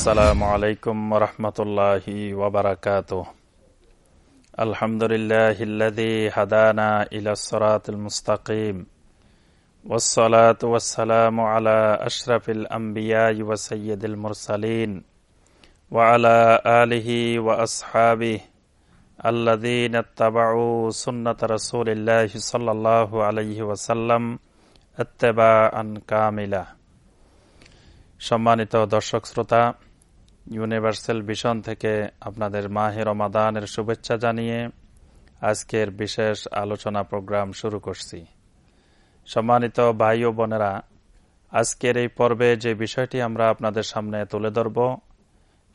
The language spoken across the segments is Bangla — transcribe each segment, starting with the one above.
السلام عليكم ورحمة الله وبركاته الحمد لله الذي هدانا إلى الصراط المستقيم والصلاة والسلام على أشرف الأنبياء وسيد المرسلين وعلى آله وأصحابه الذين اتبعوا سنة رسول الله صلى الله عليه وسلم اتباعا كاملا সম্মানিত দর্শক শ্রোতা ইউনিভার্সাল ভিশন থেকে আপনাদের মাহের রমাদানের শুভেচ্ছা জানিয়ে আজকের বিশেষ আলোচনা প্রোগ্রাম শুরু করছি। সম্মানিত ভাই ও বোনেরা, আজকের এই পর্বে যে বিষয়টি আমরা আপনাদের সামনে তুলে ধরব,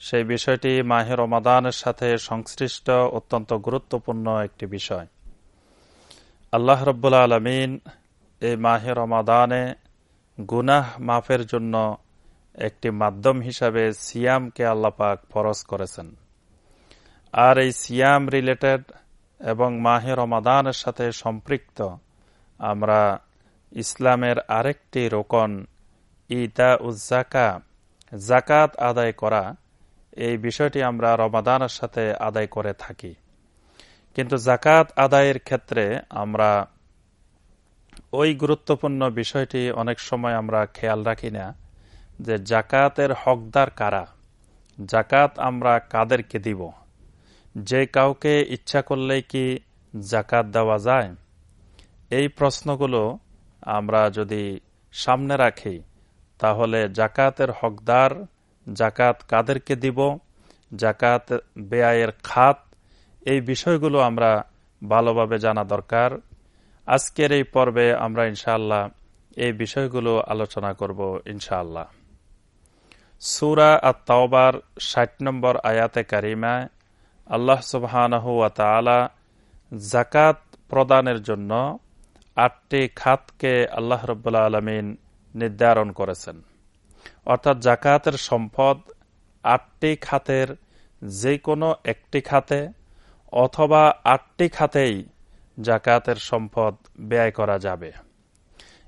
সেই বিষয়টি মাহে রমাদানের সাথে সংশ্লিষ্ট অত্যন্ত গুরুত্বপূর্ণ একটি বিষয়। আল্লাহ রব্বুল্লা আলমিন এই মাহে রমাদানে গুনাহ মাফের জন্য একটি মাধ্যম হিসাবে সিয়ামকে আল্লাপাক ফরজ করেছেন। আর এই সিয়াম রিলেটেড এবং মাহে রমাদানের সাথে সম্পৃক্ত আমরা ইসলামের আরেকটি রোকন ইতা উজ্জাকা জাকাত আদায় করা, এই বিষয়টি আমরা রমাদানের সাথে আদায় করে থাকি। কিন্তু জাকাত আদায়ের ক্ষেত্রে আমরা ওই গুরুত্বপূর্ণ বিষয়টি অনেক সময় আমরা খেয়াল রাখি না। যে জাকাতের হকদার কারা? জাকাত আমরা কাদেরকে দিব? যে কাউকে ইচ্ছা করলেই কি জাকাত দেওয়া যায়? এই প্রশ্নগুলো আমরা যদি সামনে রাখি, তাহলে জাকাতের হকদার জাকাত কাদেরকে দিব? জাকাত বেআয়ের খাত? এই বিষয়গুলো আমরা ভালোভাবে জানা দরকার। আজকের এই পর্বে আমরা ইনশাআল্লাহ এই বিষয়গুলো আলোচনা করব ইনশাআল্লাহ। সুরা আত্মাওবার ষাট নম্বর আয়াতে কারিমায় আল্লাহ সুবহানাহু জাকাত প্রদানের জন্য আটটি খাতকে আল্লাহ রব্বুল্লা আলমিন নির্ধারণ করেছেন। অর্থাৎ জাকাতের সম্পদ আটটি খাতের যে কোনো একটি খাতে অথবা আটটি খাতেই জাকাতের সম্পদ ব্যয় করা যাবে।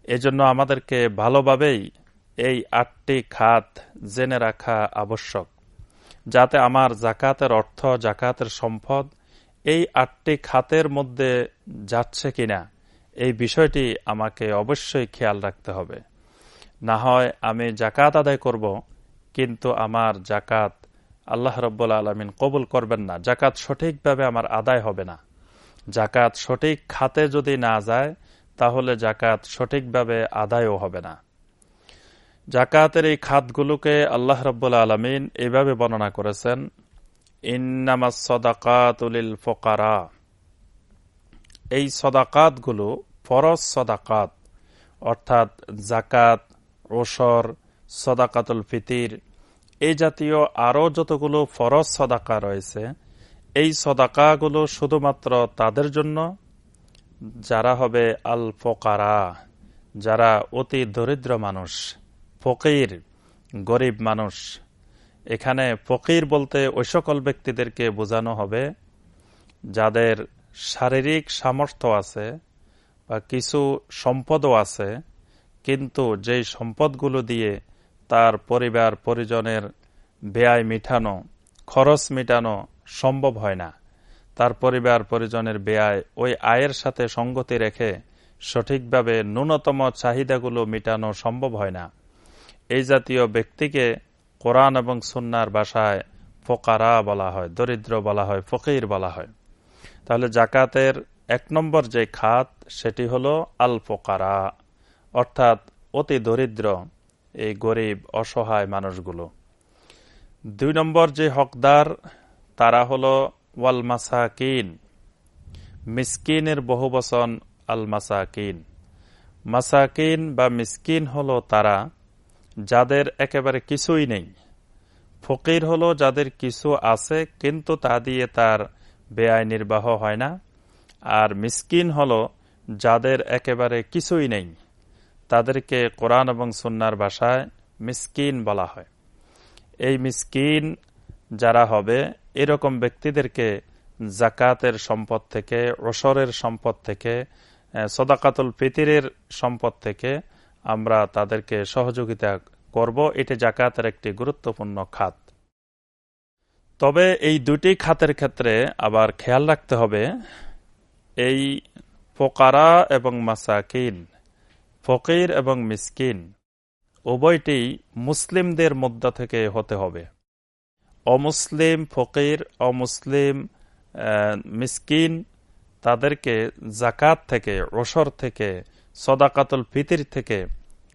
এজন্য আমাদেরকে ভালোভাবেই এই আটটি খাত জেনে রাখা আবশ্যক। যাতে আমার জাকাতের অর্থ, জাকাতের সম্পদ এই আটটি খাতের মধ্যে যাচ্ছে কিনা, এই বিষয়টি আমাকে অবশ্যই খেয়াল রাখতে হবে। না হয় আমি জাকাত আদায় করব, কিন্তু আমার জাকাত আল্লাহ রব্বুল আলমিন কবুল করবেন না। জাকাত সঠিকভাবে আমার আদায় হবে না। জাকাত সঠিক খাতে যদি না যায়, তাহলে জাকাত সঠিকভাবে আদায়ও হবে না। জাকাতের এই খাতগুলোকে আল্লাহ রব্বুল আলমিন এইভাবে বর্ণনা করেছেন ইন্নামা সদাকাতুলিল ফকারা এই সদাকাতগুলো ফরজ সদাকাত, অর্থাৎ জাকাত ওসর, সদাকাতুল ফিতির, এই জাতীয় আরও যতগুলো ফরজ সদাকা রয়েছে, এই সদাকাগুলো শুধুমাত্র তাদের জন্য, যারা হবে আল ফকারা যারা অতি দরিদ্র মানুষ। ফকির, গরিব মানুষ। এখানে ফকির বলতে ওই সকল ব্যক্তিদেরকে বোঝানো হবে যাদের শারীরিক সামর্থ্য আছে বা কিছু সম্পদও আছে, কিন্তু যেই সম্পদগুলো দিয়ে তার পরিবার, পরিজনের ব্যয় মিটানো, খরচ মিটানো সম্ভব হয় না, তার পরিবার, পরিজনের ব্যয় ওই আয়ের সাথে সঙ্গতি রেখে সঠিকভাবে ন্যূনতম চাহিদাগুলো মিটানো সম্ভব হয় না। এই জাতীয় ব্যক্তিকে কোরআন এবং সুন্নার বাসায় ফোকারা বলা হয়, দরিদ্র বলা হয়, ফকির বলা হয়। তাহলে জাকাতের এক নম্বর যে খাত, সেটি হল আল ফোকারা অর্থাৎ অতি দরিদ্র, এই গরিব, অসহায় মানুষগুলো। দুই নম্বর যে হকদার, তারা হল ওয়াল মাসাকিন মিসকিনের বহু বচন আল মাসাকিন মাসাকিন বা মিসকিন হল তারা যাদের একেবারে কিছুই নেই। ফকির হলো যাদের কিছু আছে, কিন্তু তা দিয়ে তার বেআই নির্বাহ হয় না। আর মিসকিন হলো যাদের একেবারে কিছুই নেই। তাদেরকে কোরআন এবং সুন্নার ভাষায় মিসকিন বলা হয়। এই মিসকিন যারা হবে, এরকম ব্যক্তিদেরকে জাকাতের সম্পদ থেকে, ওসরের সম্পদ থেকে সদাকাতুল ফিতিরের সম্পদ থেকে আমরা তাদেরকে সহযোগিতা করব। এটি জাকাতের একটি গুরুত্বপূর্ণ খাত। তবে এই দুটি খাতের ক্ষেত্রে আবার খেয়াল রাখতে হবে, এই ফোকারা এবং মাসাকিন, ফকির এবং মিসকিন উভয়টি মুসলিমদের মধ্যে থেকে হতে হবে। অমুসলিম, ফকির, অমুসলিম মিসকিন তাদেরকে জাকাত থেকে, ওসর থেকে সদাকাতুল ফিতির থেকে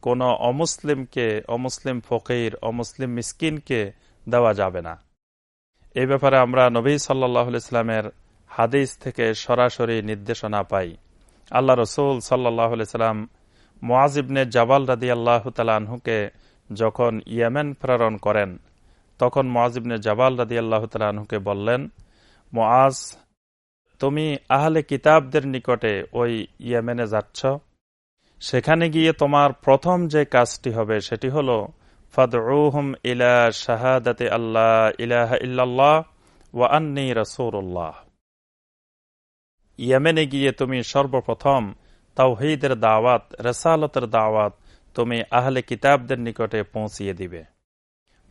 কোন অমুসলিমকে, অমুসলিম ফকির, অমুসলিম মিসকিনকে দেওয়া যাবে না। এই ব্যাপারে আমরা নবী সাল্লাহ ইসলামের হাদিস থেকে সরাসরি নির্দেশনা পাই। আল্লাহ রসুল সাল্লাহ সাল্লাম মোয়াজিবনে জাবাল রাদি আল্লাহ তালাহুকে যখন ইয়েমেন প্রেরণ করেন, তখন মোয়াজিবনে জাবাল রাদি আল্লাহ তালাহুকে বললেন মোয়াজ তুমি আহলে কিতাবদের নিকটে ওই ইয়েমেনে যাচ্ছ সেখানে গিয়ে তোমার প্রথম যে কাজটি হবে সেটি হল, ফাদউহুম ইলা শাহাদাতে আল্লাহ ইলাহ ইল্লাল্লাহ ওয়া আন্নি রাসূলুল্লাহ। ইয়েমেনে গিয়ে তুমি সর্বপ্রথম তাওহীদের দাওয়াত, রেসালতের দাওয়াত তুমি আহলে কিতাবদের নিকটে পৌঁছিয়ে দিবে।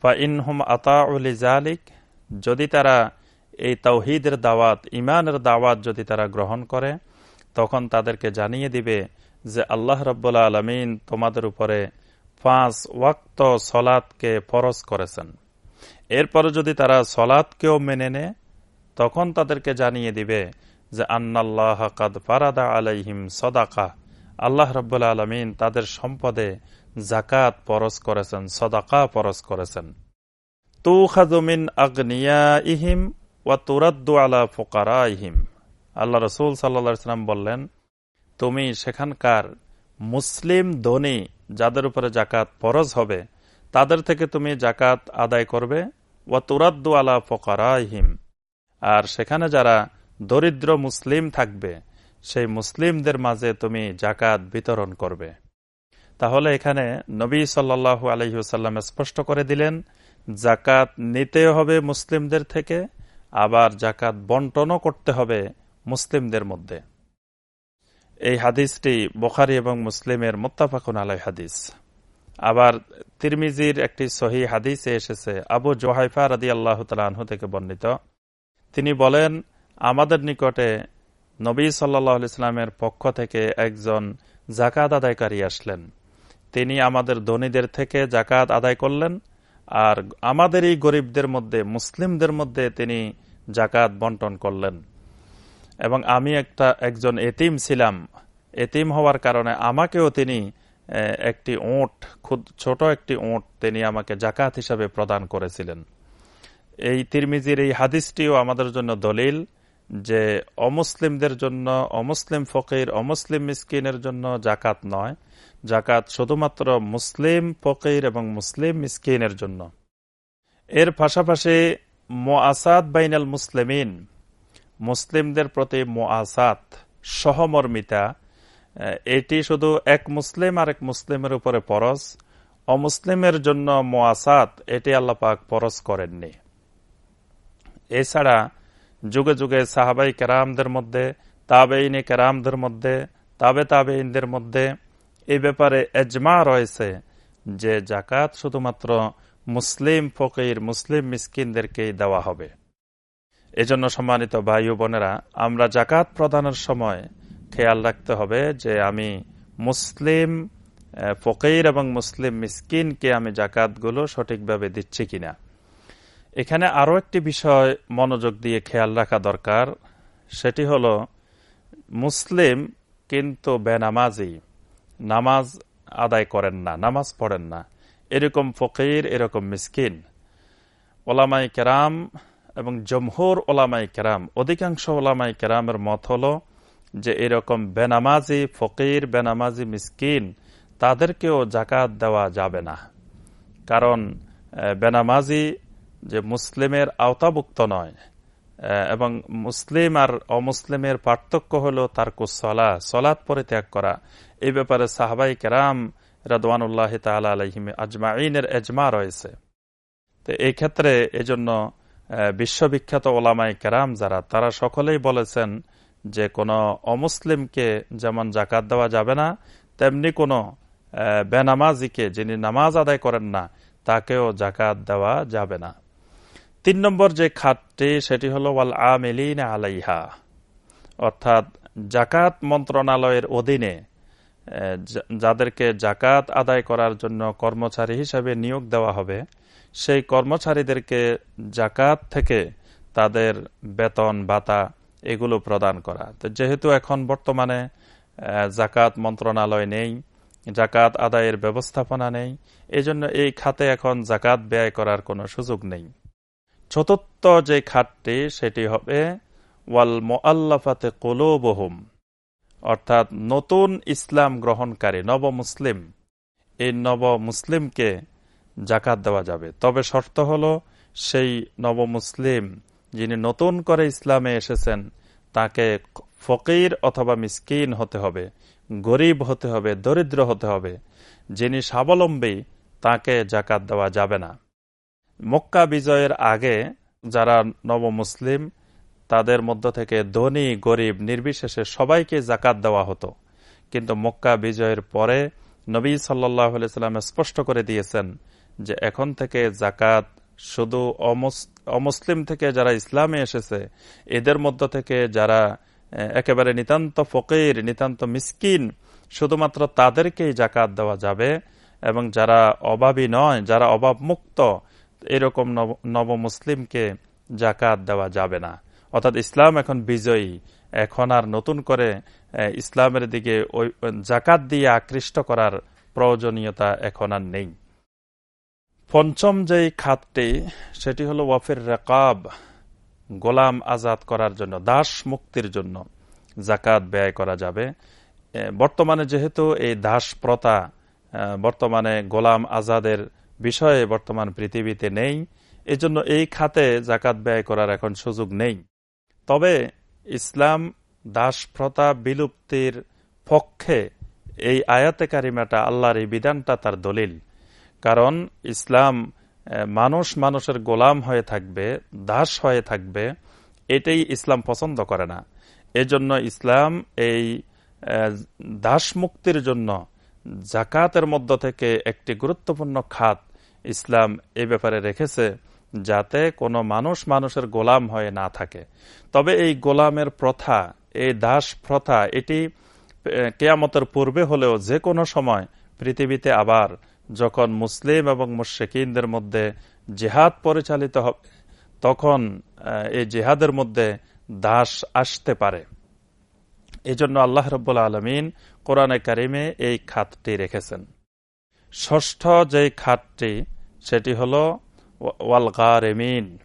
ফা ইনহুম আতাউলি জালিক যদি তারা এই তাওহিদের দাওয়াত ইমানের দাওয়াত যদি তারা গ্রহণ করে, তখন তাদেরকে জানিয়ে দিবে যে আল্লাহ রব্বুল্লা আলমিন তোমাদের উপরে পাঁচ ওয়াক্ত সলাদকে ফরজ করেছেন। এরপরে যদি তারা সলাদকেও মেনে নেয়, তখন তাদেরকে জানিয়ে দিবে যে, আন্নাল্লাহ কাদ ফারাদা আলাইহিম সদাকা। আল্লাহ রব্বুল্লা আলমিন তাদের সম্পদে জাকাত পরশ করেছেন, সদাকা পরশ করেছেন। তু খাজুমিন আগ্নিয়া ইহিম ওয়া তুরাদ্দু আলা ফোকারা ইহিম আল্লাহ রসুল সাল্লা সাল্লাম বললেন তুমি সেখানকার মুসলিম ধনী যাদের উপরে জাকাত ফরজ হবে, তাদের থেকে তুমি জাকাত আদায় করবে। ওয়া তুরাদ্দু আলা ফোকারা ইহিম আর সেখানে যারা দরিদ্র মুসলিম থাকবে, সেই মুসলিমদের মাঝে তুমি জাকাত বিতরণ করবে। তাহলে এখানে নবী সাল্লাহু আলহিউসাল্লাম স্পষ্ট করে দিলেন, জাকাত নিতে হবে মুসলিমদের থেকে, আবার জাকাত বন্টনও করতে হবে মুসলিমদের মধ্যে। এই হাদিসটি বোখারি এবং মুসলিমের মোত্তাফাকুন আলাই হাদিস। আবার তিরমিজির একটি সহি হাদিসে এসেছে, আবু জোহাইফা রাদি আল্লাহ তালু থেকে বর্ণিত। তিনি বলেন, আমাদের নিকটে নবী সাল্লাহ ইসলামের পক্ষ থেকে একজন জাকাত আদায়কারী আসলেন। তিনি আমাদের ধনীদের থেকে জাকাত আদায় করলেন, আর আমাদের এই গরিবদের মধ্যে, মুসলিমদের মধ্যে তিনি জাকাত বন্টন করলেন। এবং আমি একটা, একজন এতিম ছিলাম। এতিম হওয়ার কারণে আমাকেও তিনি একটি ওঁট খুব ছোট একটি ওঁট তিনি আমাকে জাকাত হিসাবে প্রদান করেছিলেন। এই তিরমিজির এই হাদিসটিও আমাদের জন্য দলিল যে অমুসলিমদের জন্য, অমুসলিম ফকির, অমুসলিম মিসকিনের জন্য জাকাত নয়। জাকাত শুধুমাত্র মুসলিম ফকির এবং মুসলিম মিসকিনের জন্য। এর পাশাপাশি মো মোয়াসাদ বাইনাল মুসলিমিন মুসলিমদের প্রতি মোয়াসাত সহমর্মিতা এটি শুধু এক মুসলিম আর এক মুসলিমের উপরে পরশ অমুসলিমের জন্য মোয়াসাত এটি আল্লাপাক পরশ করেননি। এছাড়া যুগে যুগে সাহাবাই কেরামদের মধ্যে তাবেইনে কেরামদের মধ্যে, তাবে তাবেইনদের মধ্যে এই ব্যাপারে এজমা রয়েছে যে জাকাত শুধুমাত্র মুসলিম ফকির, মুসলিম মিসকিনদেরকেই দেওয়া হবে। এজন্য সম্মানিত ভাই বোনেরা, আমরা জাকাত প্রদানের সময় খেয়াল রাখতে হবে যে আমি মুসলিম ফকির এবং মুসলিম মিসকিনকে আমি জাকাতগুলো সঠিকভাবে দিচ্ছি কিনা। এখানে আরও একটি বিষয় মনোযোগ দিয়ে খেয়াল রাখা দরকার, সেটি হল মুসলিম কিন্তু বেনামাজি, নামাজ আদায় করেন না, নামাজ পড়েন না। এরকম ফকির, এরকম মিসকিন। ওলামাই কেরাম এবং জমহুর ওলামাই কেরাম, অধিকাংশ ওলামাই কেরামের মত হল যে এরকম বেনামাজি ফকির, বেনামাজি মিসকিন, তাদেরকেও জাকাত দেওয়া যাবে না। কারণ বেনামাজি যে মুসলিমের আওতাভুক্ত নয় এবং মুসলিম আর অমুসলিমের পার্থক্য হল তার কুসলা সলাৎ পরিত্যাগ করা। এই ব্যাপারে সাহাবাই কেরাম রাদওয়ানুল্লাহ তালা আলহিম আজমাইনের এজমা রয়েছে। তো এই ক্ষেত্রে এজন্য বিশ্ববিখ্যাত ওলামাই কেরাম যারা, তারা সকলেই বলেছেন যে কোনো অমুসলিমকে যেমন জাকাত দেওয়া যাবে না, তেমনি কোনো বেনামাজিকে যিনি নামাজ আদায় করেন না, তাকেও জাকাত দেওয়া যাবে না। তিন নম্বর যে খাতটি, সেটি হল, ওয়াল আমিলিন আলাইহা। অর্থাৎ জাকাত মন্ত্রণালয়ের অধীনে যাদেরকে জাকাত আদায় করার জন্য কর্মচারী হিসেবে নিয়োগ দেওয়া হবে সেই কর্মচারীদেরকে জাকাত থেকে তাদের বেতন, ভাতা এগুলো প্রদান করা। তো যেহেতু এখন বর্তমানে জাকাত মন্ত্রণালয় নেই, জাকাত আদায়ের ব্যবস্থাপনা নেই, এজন্য এই খাতে এখন জাকাত ব্যয় করার কোনো সুযোগ নেই। চতুর্থ যে খাতটি, সেটি হবে, ওয়াল মোয়াল্লাফাতে কোলোবহুম, অর্থাৎ নতুন ইসলাম গ্রহণকারী, নব মুসলিম। এই নব মুসলিমকে জাকাত দেওয়া যাবে। তবে শর্ত হল, সেই নব মুসলিম যিনি নতুন করে ইসলামে এসেছেন, তাকে ফকির অথবা মিসকিন হতে হবে, গরিব হতে হবে, দরিদ্র হতে হবে। যিনি স্বাবলম্বী, তাকে জাকাত দেওয়া যাবে না। মক্কা বিজয়ের আগে যারা নব মুসলিম তাদের মধ্য থেকে ধনী, গরিব, নির্বিশেষে সবাইকে জাকাত দেওয়া হতো। কিন্তু মক্কা বিজয়ের পরে নবী সাল্লাহ সাল্লাম স্পষ্ট করে দিয়েছেন যে এখন থেকে জাকাত শুধু অমুসলিম থেকে যারা ইসলামে এসেছে, এদের মধ্য থেকে যারা একেবারে নিতান্ত ফকির, নিতান্ত মিসকিন, শুধুমাত্র তাদেরকেই জাকাত দেওয়া যাবে এবং যারা অভাবী নয়, যারা অভাব মুক্ত এরকম নব মুসলিমকে জাকাত দেওয়া যাবে না। অর্থাৎ ইসলাম এখন বিজয়ী। এখন আর নতুন করে ইসলামের দিকে ওই জাকাত দিয়ে আকৃষ্ট করার প্রয়োজনীয়তা এখন আর নেই। পঞ্চম যেই খাতটি, সেটি হলো ওয়াফির রেকাব, গোলাম আজাদ করার জন্য, দাস মুক্তির জন্য জাকাত ব্যয় করা যাবে। বর্তমানে যেহেতু এই দাস প্রথা বর্তমানে গোলাম আজাদের বিষয়ে বর্তমান পৃথিবীতে নেই, এজন্য এই খাতে জাকাত ব্যয় করার এখন সুযোগ নেই। তবে ইসলাম দাস প্রথা বিলুপ্তির পক্ষে এই আয়াতে কারিমাটা আল্লাহর এই বিধানটা তার দলিল। কারণ ইসলাম মানুষ মানুষের গোলাম হয়ে থাকবে, দাস হয়ে থাকবে, এটাই ইসলাম পছন্দ করে না। এজন্য ইসলাম এই দাস মুক্তির জন্য জাকাতের মধ্য থেকে একটি গুরুত্বপূর্ণ খাত ইসলাম এ ব্যাপারে রেখেছে, যাতে কোনো মানুষ মানুষের গোলাম হয়ে না থাকে। তবে এই গোলামের প্রথা, এই দাস প্রথা, এটি কেয়ামতের পূর্বে হলেও যে কোনো সময় পৃথিবীতে আবার যখন মুসলিম এবং মুশেকিনদের মধ্যে জেহাদ পরিচালিত হবে তখন এই জেহাদের মধ্যে দাস আসতে পারে। এই জন্য আল্লাহ রব্বুল আলমিন কোরআনে কারিমে এই খাতটি রেখেছেন। ষষ্ঠ যে খাতটি, সেটি হল ওয়াল গারেমিন,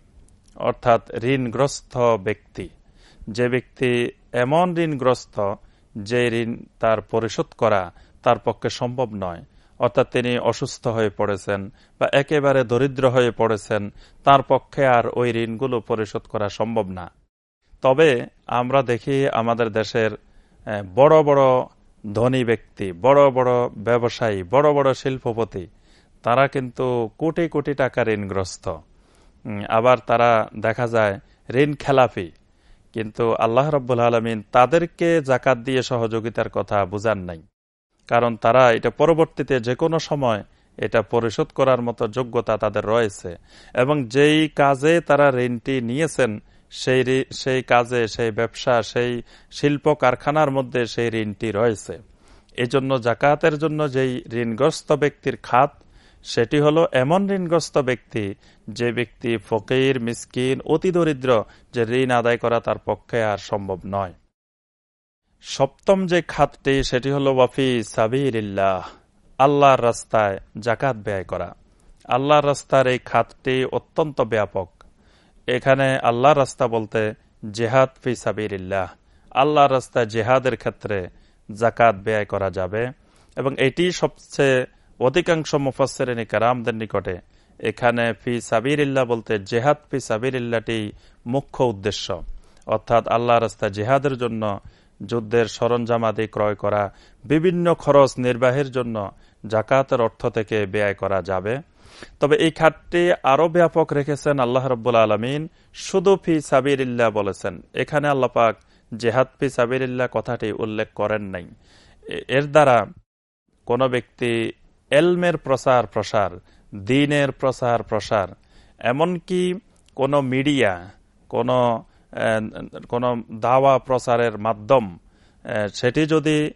অর্থাৎ ঋণগ্রস্ত ব্যক্তি। যে ব্যক্তি এমন ঋণগ্রস্ত যে ঋণ তার পরিশোধ করা তার পক্ষে সম্ভব নয়। অর্থাৎ তিনি অসুস্থ হয়ে পড়েছেন বা একেবারে দরিদ্র হয়ে পড়েছেন, তার পক্ষে আর ওই ঋণগুলো পরিশোধ করা সম্ভব না। তবে আমরা দেখি আমাদের দেশের বড় বড় ধনী ব্যক্তি, বড় বড় ব্যবসায়ী, বড় বড় শিল্পপতি, তারা কিন্তু কোটি কোটি টাকা ঋণগ্রস্ত। আবার তারা দেখা যায় ঋণ খেলাফি কিন্তু আল্লাহ রব্বুল আলমিন তাদেরকে জাকাত দিয়ে সহযোগিতার কথা বুঝান নাই। কারণ তারা এটা পরবর্তীতে যে কোনো সময় এটা পরিশোধ করার মতো যোগ্যতা তাদের রয়েছে। এবং যেই কাজে তারা ঋণটি নিয়েছেন, সেই সেই কাজে, সেই ব্যবসা, সেই শিল্প কারখানার মধ্যে সেই ঋণটি রয়েছে। এজন্য জাকাতের জন্য যেই ঋণগ্রস্ত ব্যক্তির খাত, সেটি হলো এমন ঋণগ্রস্ত ব্যক্তি যে ব্যক্তি ফকির, মিসকিন, অতি দরিদ্র, যে ঋণ আদায় করা তার পক্ষে আর সম্ভব নয়। সপ্তম যে খাতটি, সেটি হল, ওয়াফি সাবিরিল্লাহ আল্লাহর রাস্তায় জাকাত ব্যয় করা। আল্লাহর রাস্তার এই খাতটি অত্যন্ত ব্যাপক। এখানে আল্লাহর রাস্তা বলতে জেহাদ ফি সাবিরিল্লাহ আল্লাহর রাস্তায় জেহাদের ক্ষেত্রে জাকাত ব্যয় করা যাবে। এবং এটি সবচেয়ে অধিকাংশ মুফাসেরিনী কারামদের নিকটে। এখানে ফি সাবিরিল্লাহ বলতে জেহাদ ফি সাবিরিল্লাটি মুখ্য উদ্দেশ্য। অর্থাৎ আল্লাহ রাস্তা জেহাদের জন্য যুদ্ধের সরঞ্জামাদি ক্রয় করা বিভিন্ন খরচ নির্বাহের জন্য জাকাতের অর্থ থেকে ব্যয় করা যাবে। তবে এই খাতটি আরও ব্যাপক রেখেছেন আল্লাহ রব্বুল আলমিন। শুধু ফি সাবিরিল্লা বলেছেন। এখানে আল্লাপাক জেহাদ ফি সাবিরিল্লা কথাটি উল্লেখ করেন নাই। এর দ্বারা কোন ব্যক্তি এলমের প্রসার প্রসার, দিনের প্রসার প্রসার, এমনকি কোনো মিডিয়া, কোনো কোনো দাওয়া প্রচারের মাধ্যম সেটি যদি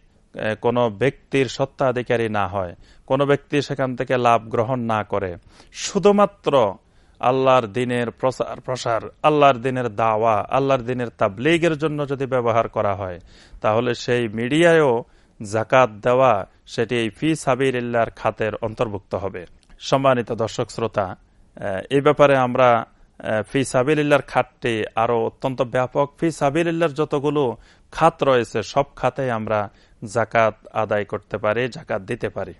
কোনো ব্যক্তির সত্তাধিকারী না হয়, কোনো ব্যক্তি সেখান থেকে লাভ গ্রহণ না করে, শুধুমাত্র আল্লাহর দিনের প্রচার, প্রসার, আল্লাহর দিনের দাওয়া, আল্লাহর দিনের তাবলিগের জন্য যদি ব্যবহার করা হয়, তাহলে সেই মিডিয়ায়ও জাকাত দেওয়া, সেটি এই ফি সাবির খাতের অন্তর্ভুক্ত হবে। সম্মানিত দর্শক, শ্রোতা এই ব্যাপারে আমরা ফি সাবিল্লার খাতটি আরও অত্যন্ত ব্যাপক। ফি সাবিল্লার যতগুলো খাত রয়েছে, সব খাতে আমরা জাকাত আদায় করতে পারি জাকাত দিতে পারি।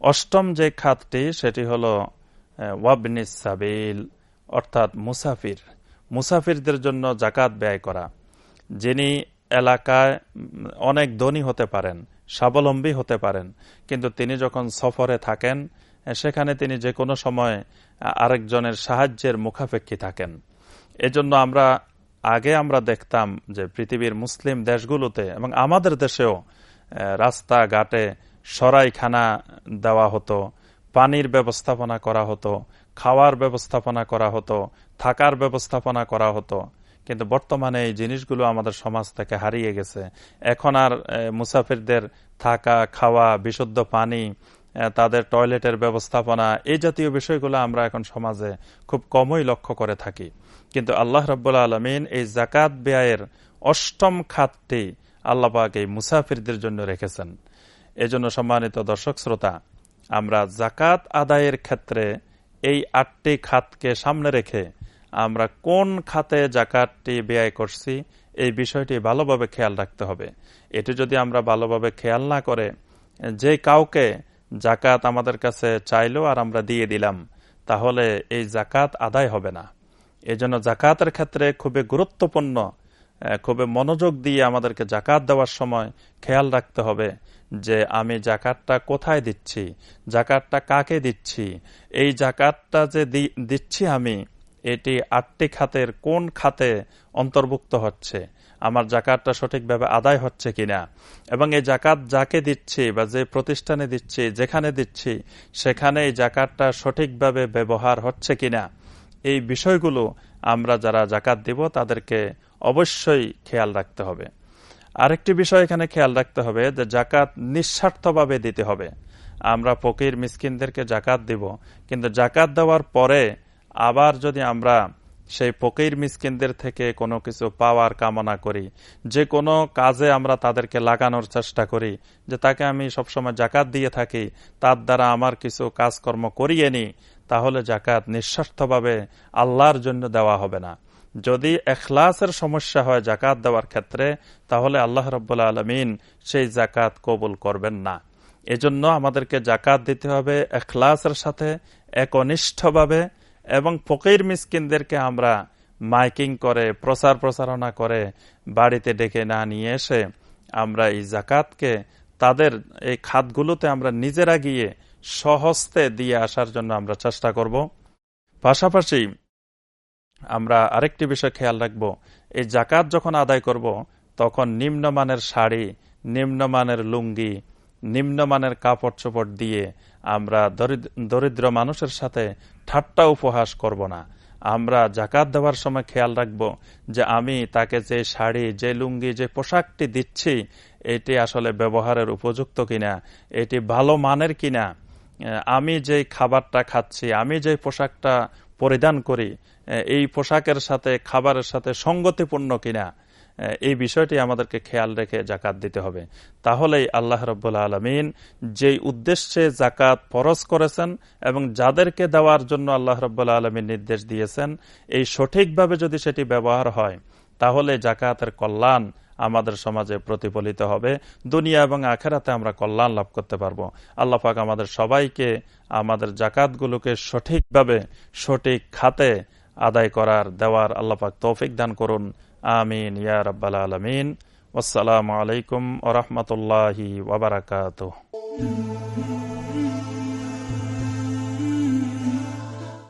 অষ্টম যে খাতটি, সেটি হল ওয়াবনিস সাবিল, অর্থাৎ মুসাফির। মুসাফিরদের জন্য জাকাত ব্যয় করা। যিনি এলাকায় অনেক ধনী হতে পারেন, স্বাবলম্বী হতে পারেন, কিন্তু তিনি যখন সফরে থাকেন, সেখানে তিনি যে কোনো সময় আরেকজনের সাহায্যের মুখাপেক্ষী থাকেন। এজন্য আমরা, আগে আমরা দেখতাম যে পৃথিবীর মুসলিম দেশগুলোতে এবং আমাদের দেশেও রাস্তাঘাটে সরাইখানা দেওয়া হতো, পানির ব্যবস্থাপনা করা হতো, খাওয়ার ব্যবস্থাপনা করা হতো, থাকার ব্যবস্থাপনা করা হতো। কিন্তু বর্তমানে এই জিনিসগুলো আমাদের সমাজ থেকে হারিয়ে গেছে। এখন আর মুসাফিরদের থাকা, খাওয়া, বিশুদ্ধ পানি তাদের টয়লেটের ব্যবস্থাপনা, এই জাতীয় বিষয়গুলো আমরা এখন সমাজে খুব কমই লক্ষ্য করে থাকি। কিন্তু আল্লাহ রব্বুল্লা আলমিন এই জাকাত ব্যয়ের অষ্টম খাতটি আল্লাপাক এই মুসাফিরদের জন্য রেখেছেন। এজন্য সম্মানিত দর্শক শ্রোতা, আমরা জাকাত আদায়ের ক্ষেত্রে এই আটটি খাতকে সামনে রেখে আমরা কোন খাতে জাকাতটি ব্যয় করছি, এই বিষয়টি ভালোভাবে খেয়াল রাখতে হবে। এটি যদি আমরা ভালোভাবে খেয়াল না করে, যে কাউকে জাকাত আমাদের কাছে চাইলো আর আমরা দিয়ে দিলাম, তাহলে এই জাকাত আদায় হবে না। এই জন্য জাকাতের ক্ষেত্রে খুবই গুরুত্বপূর্ণ খুবই মনোযোগ দিয়ে আমাদেরকে জাকাত দেওয়ার সময় খেয়াল রাখতে হবে যে আমি জাকাতটা কোথায় দিচ্ছি জাকাতটা কাকে দিচ্ছি, এই জাকাতটা যে দিচ্ছি আমি, এটি আটটি খাতের কোন খাতে অন্তর্ভুক্ত হচ্ছে? আমার জাকাতটা সঠিকভাবে আদায় হচ্ছে কিনা। এবং এই জাকাত যাকে দিচ্ছি বা যে প্রতিষ্ঠানে দিচ্ছি, যেখানে দিচ্ছি, সেখানে এই জাকাতটা সঠিকভাবে ব্যবহার হচ্ছে কিনা, এই বিষয়গুলো আমরা যারা জাকাত দিব তাদেরকে অবশ্যই খেয়াল রাখতে হবে। আরেকটি বিষয় এখানে খেয়াল রাখতে হবে যে জাকাত নিঃস্বার্থভাবে দিতে হবে। আমরা ফকির, মিসকিনদেরকে জাকাত দিব, কিন্তু জাকাত দেওয়ার পরে আবার যদি আমরা সেই ফকির মিসকিনদের থেকে কোনো কিছু পাওয়ার কামনা করি। যে কোনো কাজে আমরা তাদেরকে লাগানোর চেষ্টা করি, যে তাকে আমি সবসময় জাকাত দিয়ে থাকি, তার দ্বারা আমার কিছু কাজকর্ম করিয়ে নি তাহলে জাকাত নিঃস্বার্থভাবে আল্লাহর জন্য দেওয়া হবে না। যদি এখলাসের সমস্যা হয় জাকাত দেওয়ার ক্ষেত্রে, তাহলে আল্লাহ রব্বুল্লা আলমিন সেই জাকাত কবুল করবেন না। এজন্য আমাদেরকে জাকাত দিতে হবে এখলাসের সাথে, একনিষ্ঠভাবে এবং ফকির মিসকিনদেরকে আমরা মাইকিং করে, প্রচার প্রচারণা করে বাড়িতে ডেকে না নিয়ে এসে আমরা এই জাকাতকে তাদের এই খাতগুলোতে আমরা নিজেরা গিয়ে সহস্তে দিয়ে আসার জন্য আমরা চেষ্টা করব। পাশাপাশি আমরা আরেকটি বিষয় খেয়াল রাখব, এই জাকাত যখন আদায় করব, তখন নিম্নমানের শাড়ি, নিম্নমানের লুঙ্গি নিম্নমানের কাপড় চোপড় দিয়ে আমরা দরিদ্র মানুষের সাথে ঠাট্টা উপহাস করব না। আমরা জাকাত দেওয়ার সময় খেয়াল রাখব যে আমি তাকে যে শাড়ি, যে লুঙ্গি, যে পোশাকটি দিচ্ছি, এটি আসলে ব্যবহারের উপযুক্ত কিনা, এটি ভালো মানের কিনা আমি যে খাবারটা খাচ্ছি, আমি যে পোশাকটা পরিধান করি এই পোশাকের সাথে, খাবারের সাথে সঙ্গতিপূর্ণ কিনা এই বিষয়টি আমাদেরকে খেয়াল রেখে জাকাত দিতে হবে। তাহলেই আল্লাহ রব্বুল্লা আলমিন যেই উদ্দেশ্যে জাকাত ফরজ করেছেন এবং যাদেরকে দেওয়ার জন্য আল্লাহ রব্বুল্লা আলমিন নির্দেশ দিয়েছেন, এই সঠিকভাবে যদি সেটি ব্যবহার হয়, তাহলে জাকাতের কল্যাণ আমাদের সমাজে প্রতিফলিত হবে। দুনিয়া এবং আখেরাতে আমরা কল্যাণ লাভ করতে পারব। আল্লাহ পাক আমাদের সবাইকে আমাদের জাকাতগুলোকে সঠিকভাবে সঠিক খাতে আদায় করার, দেওয়ার আল্লাহ পাক তৌফিক দান করুন। আমিন ইয়া রাব্বাল আলমিন আসসালামু আলাইকুম ওরহমতুল্লাহি ওবরাকাত